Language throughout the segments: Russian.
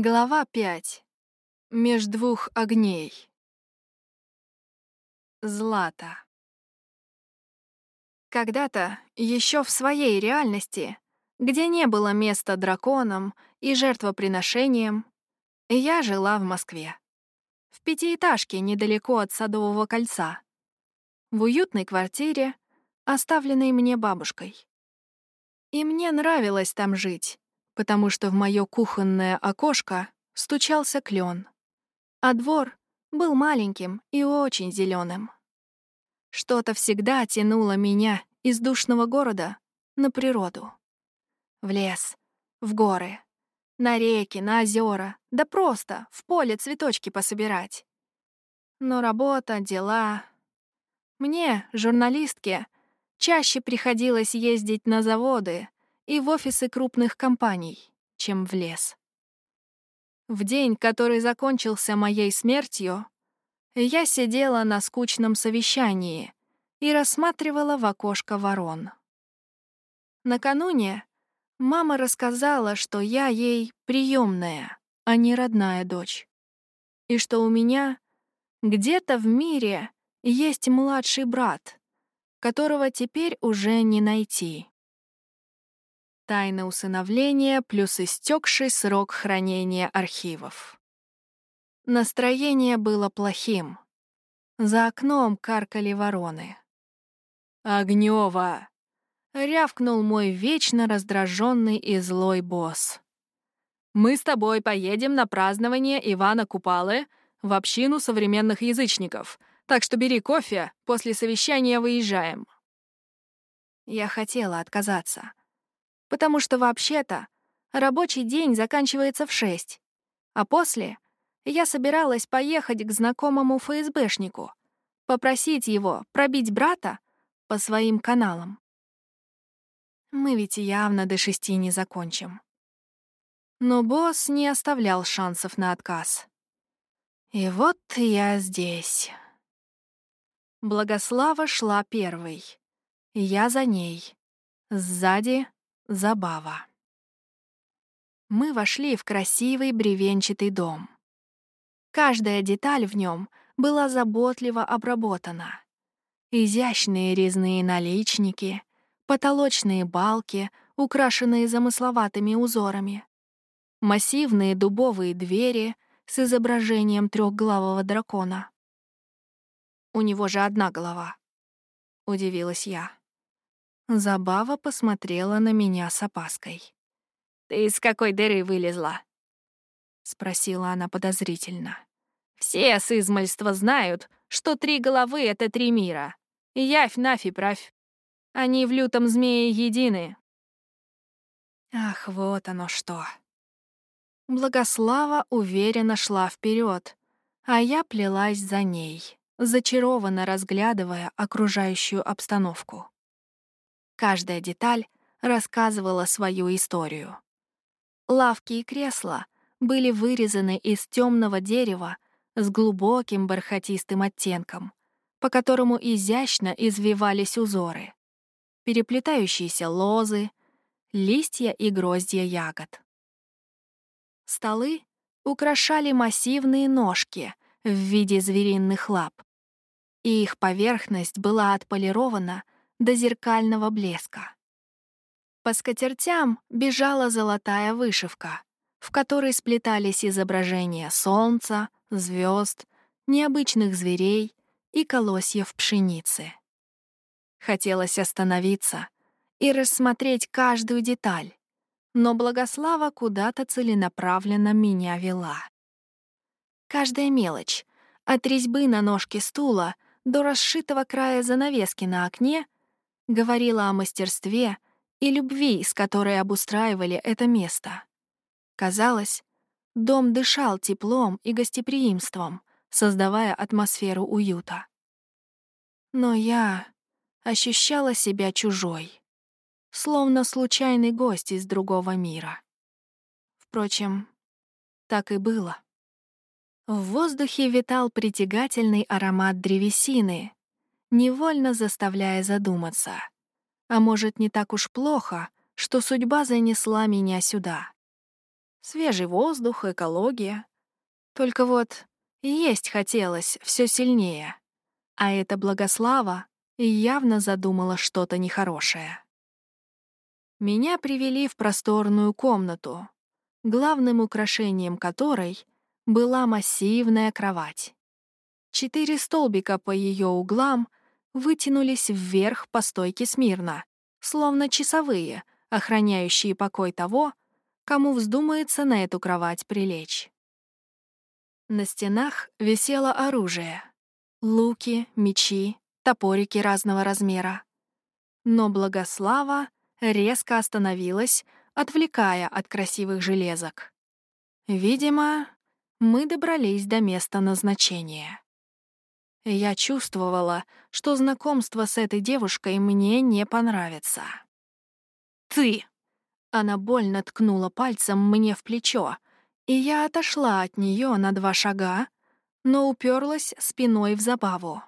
Глава 5. Меж двух огней. Злата. Когда-то, еще в своей реальности, где не было места драконам и жертвоприношениям, я жила в Москве. В пятиэтажке недалеко от Садового кольца. В уютной квартире, оставленной мне бабушкой. И мне нравилось там жить, потому что в мое кухонное окошко стучался клен, а двор был маленьким и очень зеленым. Что-то всегда тянуло меня из душного города на природу. В лес, в горы, на реки, на озера, да просто в поле цветочки пособирать. Но работа, дела... Мне, журналистке, чаще приходилось ездить на заводы, и в офисы крупных компаний, чем в лес. В день, который закончился моей смертью, я сидела на скучном совещании и рассматривала в окошко ворон. Накануне мама рассказала, что я ей приемная, а не родная дочь, и что у меня где-то в мире есть младший брат, которого теперь уже не найти. Тайна усыновления плюс истекший срок хранения архивов. Настроение было плохим. За окном каркали вороны. «Огнёва!» — рявкнул мой вечно раздраженный и злой босс. «Мы с тобой поедем на празднование Ивана Купалы в общину современных язычников, так что бери кофе, после совещания выезжаем». Я хотела отказаться потому что вообще-то рабочий день заканчивается в шесть, а после я собиралась поехать к знакомому ФСБшнику, попросить его пробить брата по своим каналам. Мы ведь явно до шести не закончим. Но босс не оставлял шансов на отказ. И вот я здесь. Благослава шла первой. Я за ней. Сзади Забава. Мы вошли в красивый бревенчатый дом. Каждая деталь в нем была заботливо обработана. Изящные резные наличники, потолочные балки, украшенные замысловатыми узорами, массивные дубовые двери с изображением трехглавого дракона. «У него же одна голова», — удивилась я. Забава посмотрела на меня с опаской. «Ты из какой дыры вылезла?» — спросила она подозрительно. «Все с измальства знают, что три головы — это три мира. Явь, нафи, правь. Они в лютом змее едины». Ах, вот оно что. Благослава уверенно шла вперед, а я плелась за ней, зачарованно разглядывая окружающую обстановку. Каждая деталь рассказывала свою историю. Лавки и кресла были вырезаны из темного дерева с глубоким бархатистым оттенком, по которому изящно извивались узоры, переплетающиеся лозы, листья и гроздья ягод. Столы украшали массивные ножки в виде звериных лап, и их поверхность была отполирована — до зеркального блеска. По скатертям бежала золотая вышивка, в которой сплетались изображения солнца, звезд, необычных зверей и колосьев пшеницы. Хотелось остановиться и рассмотреть каждую деталь, но Благослава куда-то целенаправленно меня вела. Каждая мелочь, от резьбы на ножке стула до расшитого края занавески на окне — говорила о мастерстве и любви, с которой обустраивали это место. Казалось, дом дышал теплом и гостеприимством, создавая атмосферу уюта. Но я ощущала себя чужой, словно случайный гость из другого мира. Впрочем, так и было. В воздухе витал притягательный аромат древесины, невольно заставляя задуматься. А может, не так уж плохо, что судьба занесла меня сюда. Свежий воздух, экология. Только вот есть хотелось все сильнее. А эта благослава явно задумала что-то нехорошее. Меня привели в просторную комнату, главным украшением которой была массивная кровать. Четыре столбика по ее углам вытянулись вверх по стойке смирно, словно часовые, охраняющие покой того, кому вздумается на эту кровать прилечь. На стенах висело оружие — луки, мечи, топорики разного размера. Но Благослава резко остановилась, отвлекая от красивых железок. Видимо, мы добрались до места назначения. Я чувствовала, что знакомство с этой девушкой мне не понравится. «Ты!» Она больно ткнула пальцем мне в плечо, и я отошла от нее на два шага, но уперлась спиной в забаву.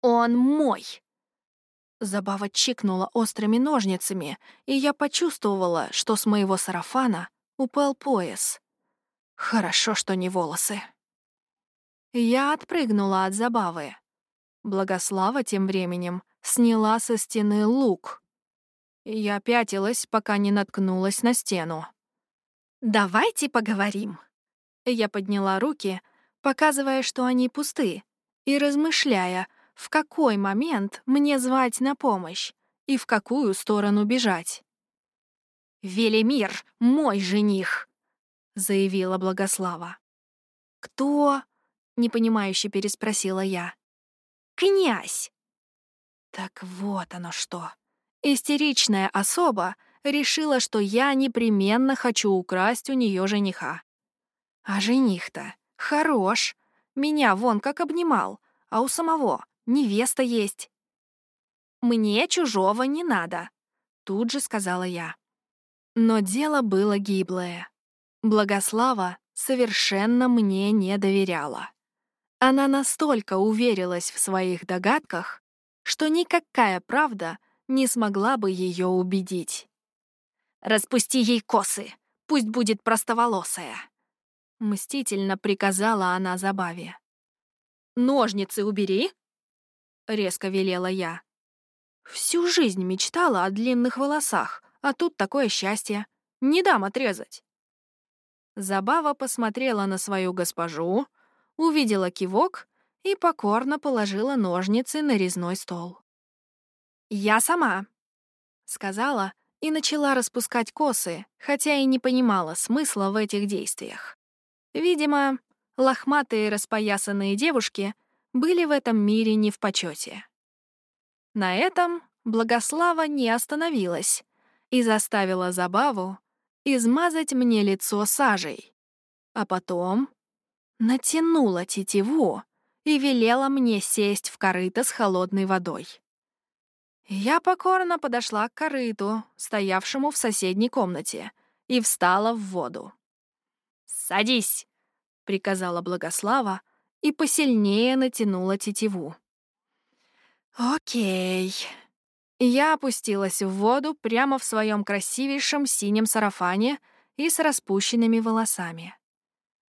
«Он мой!» Забава чикнула острыми ножницами, и я почувствовала, что с моего сарафана упал пояс. Хорошо, что не волосы. Я отпрыгнула от забавы. Благослава тем временем сняла со стены лук. Я пятилась, пока не наткнулась на стену. «Давайте поговорим». Я подняла руки, показывая, что они пусты, и размышляя, в какой момент мне звать на помощь и в какую сторону бежать. «Велимир — мой жених», — заявила Благослава. «Кто?» — непонимающе переспросила я. «Князь!» Так вот оно что. Истеричная особа решила, что я непременно хочу украсть у нее жениха. А жених-то хорош. Меня вон как обнимал, а у самого невеста есть. «Мне чужого не надо», — тут же сказала я. Но дело было гиблое. Благослава совершенно мне не доверяла. Она настолько уверилась в своих догадках, что никакая правда не смогла бы ее убедить. «Распусти ей косы, пусть будет простоволосая», — мстительно приказала она забаве. «Ножницы убери», — резко велела я. Всю жизнь мечтала о длинных волосах, а тут такое счастье. Не дам отрезать. Забава посмотрела на свою госпожу, увидела кивок и покорно положила ножницы на резной стол. «Я сама», — сказала и начала распускать косы, хотя и не понимала смысла в этих действиях. Видимо, лохматые распоясанные девушки были в этом мире не в почете. На этом Благослава не остановилась и заставила забаву измазать мне лицо сажей, а потом натянула тетиву и велела мне сесть в корыто с холодной водой. Я покорно подошла к корыту, стоявшему в соседней комнате, и встала в воду. «Садись!» — приказала Благослава и посильнее натянула тетиву. «Окей». Я опустилась в воду прямо в своем красивейшем синем сарафане и с распущенными волосами.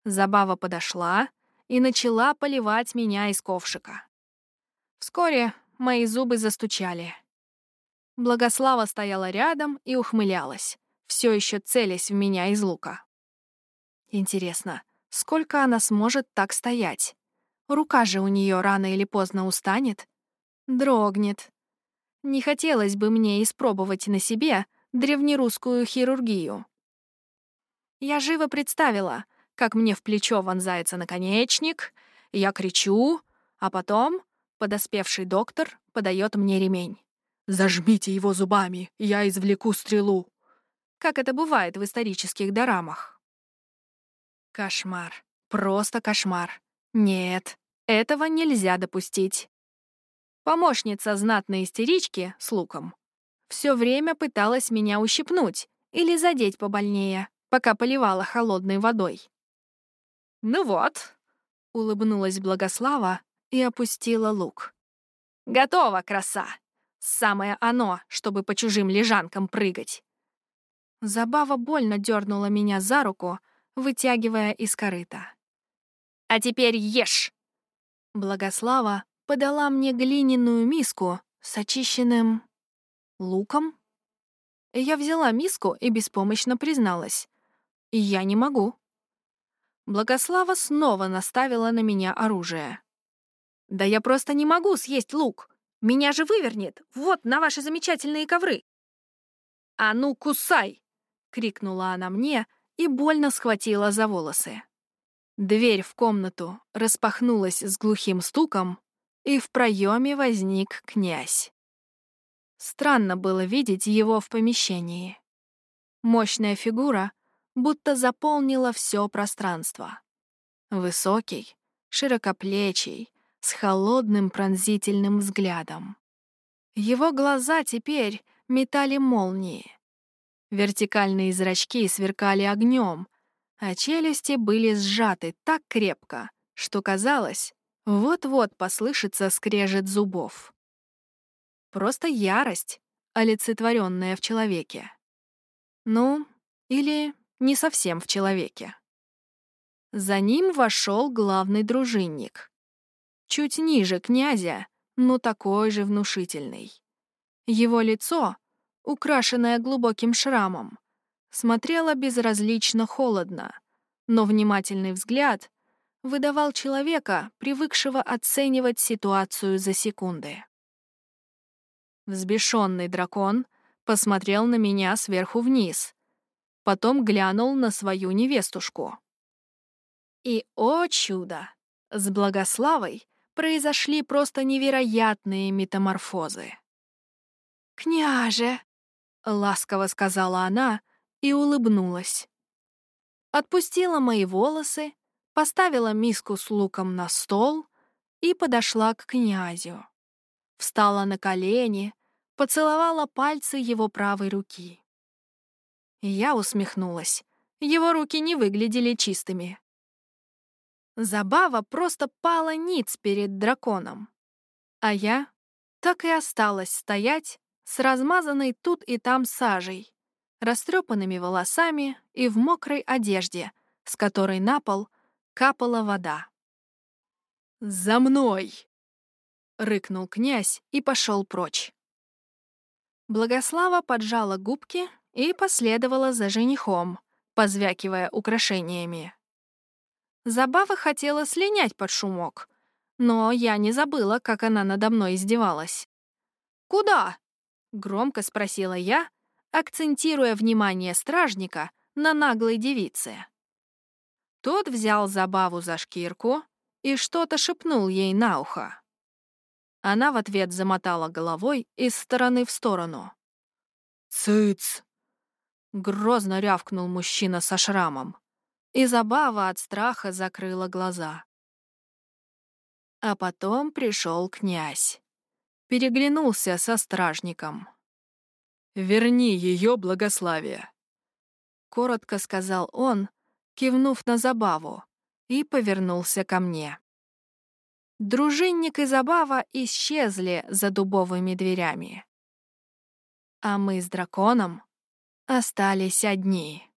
Забава подошла и начала поливать меня из ковшика. Вскоре мои зубы застучали. Благослава стояла рядом и ухмылялась, все еще целясь в меня из лука. Интересно, сколько она сможет так стоять? Рука же у нее рано или поздно устанет, дрогнет. Не хотелось бы мне испробовать на себе древнерусскую хирургию. Я живо представила, как мне в плечо вонзается наконечник, я кричу, а потом подоспевший доктор подает мне ремень. «Зажмите его зубами, я извлеку стрелу», как это бывает в исторических дорамах. Кошмар. Просто кошмар. Нет, этого нельзя допустить. Помощница знатной истерички с луком все время пыталась меня ущипнуть или задеть побольнее, пока поливала холодной водой. «Ну вот», — улыбнулась Благослава и опустила лук. «Готово, краса! Самое оно, чтобы по чужим лежанкам прыгать!» Забава больно дернула меня за руку, вытягивая из корыта. «А теперь ешь!» Благослава подала мне глиняную миску с очищенным... луком. Я взяла миску и беспомощно призналась. «Я не могу». Благослава снова наставила на меня оружие. «Да я просто не могу съесть лук. Меня же вывернет. Вот на ваши замечательные ковры». «А ну, кусай!» — крикнула она мне и больно схватила за волосы. Дверь в комнату распахнулась с глухим стуком, и в проеме возник князь. Странно было видеть его в помещении. Мощная фигура будто заполнила все пространство. Высокий, широкоплечий, с холодным пронзительным взглядом. Его глаза теперь метали молнии. Вертикальные зрачки сверкали огнем, а челюсти были сжаты так крепко, что казалось, вот-вот послышится скрежет зубов. Просто ярость, олицетворенная в человеке. Ну, или не совсем в человеке. За ним вошел главный дружинник. Чуть ниже князя, но такой же внушительный. Его лицо, украшенное глубоким шрамом, смотрело безразлично холодно, но внимательный взгляд выдавал человека, привыкшего оценивать ситуацию за секунды. Взбешенный дракон посмотрел на меня сверху вниз, потом глянул на свою невестушку. И, о чудо, с Благославой произошли просто невероятные метаморфозы. «Княже!» — ласково сказала она и улыбнулась. Отпустила мои волосы, поставила миску с луком на стол и подошла к князю. Встала на колени, поцеловала пальцы его правой руки. Я усмехнулась. Его руки не выглядели чистыми. Забава просто пала ниц перед драконом. А я так и осталась стоять с размазанной тут и там сажей, растрепанными волосами и в мокрой одежде, с которой на пол капала вода. «За мной!» — рыкнул князь и пошел прочь. Благослава поджала губки и последовала за женихом, позвякивая украшениями. Забава хотела слинять под шумок, но я не забыла, как она надо мной издевалась. «Куда?» — громко спросила я, акцентируя внимание стражника на наглой девице. Тот взял Забаву за шкирку и что-то шепнул ей на ухо. Она в ответ замотала головой из стороны в сторону. «Цыц!» — грозно рявкнул мужчина со шрамом, и Забава от страха закрыла глаза. А потом пришел князь. Переглянулся со стражником. «Верни ее благословие», — коротко сказал он, кивнув на Забаву, и повернулся ко мне. Дружинник и Забава исчезли за дубовыми дверями. А мы с драконом остались одни.